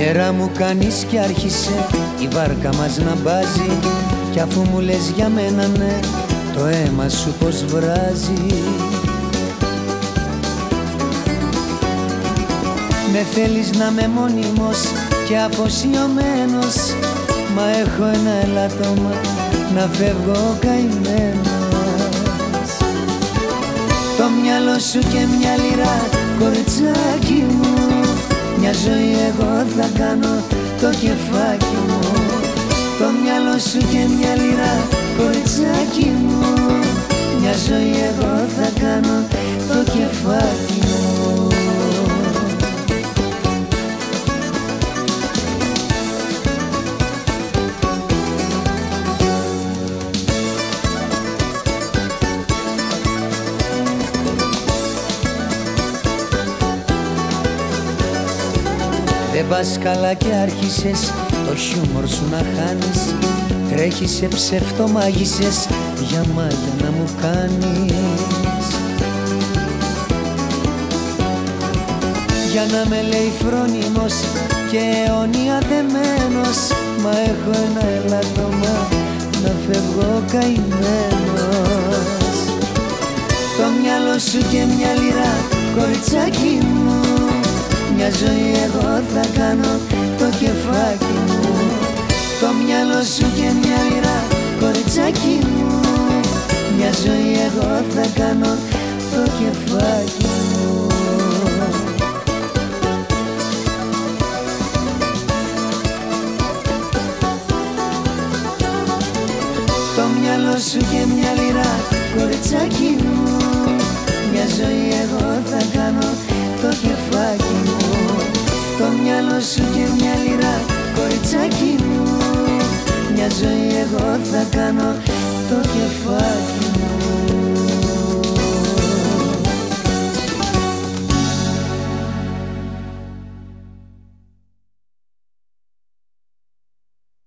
Μέρα μου κάνεις κι άρχισε η βάρκα μας να μπάζει. Κι αφού μου λες για μένα ναι το αίμα σου πως βράζει. Με θέλεις να με μόνιμος και αφοσιωμένος Μα έχω ένα ελάττωμα να φεύγω καημένος. Το μυαλό σου και μια λιρά κοριτσάκι μου Μια ζωή εγώ θα κάνω το κεφάκι μου. Το μυαλό σου και μια λιρά κοριτσάκι μου. Μια ζωή εγώ θα Δεν πας καλά και άρχισες το χιούμορ σου να χάνεις. Τρέχεις σε ψευτομάγισσες για μάγια να μου κάνεις. Για να με λέει φρόνιμος και αιώνια δεμένος Μα έχω ένα ελάττωμα να φεύγω καημένος. Το μυαλό σου και μια λιρά κοριτσάκι μου μια ζωή εγώ θα κάνω το κεφάκι μου. Το μυαλό σου και μια λιρά κοριτσάκι μου. Μια ζωή εγώ θα κάνω το κεφάκι μου. Το μυαλό σου και μια λιρά κοριτσάκι μου ζωή εγώ θα κάνω το κεφάλι μου.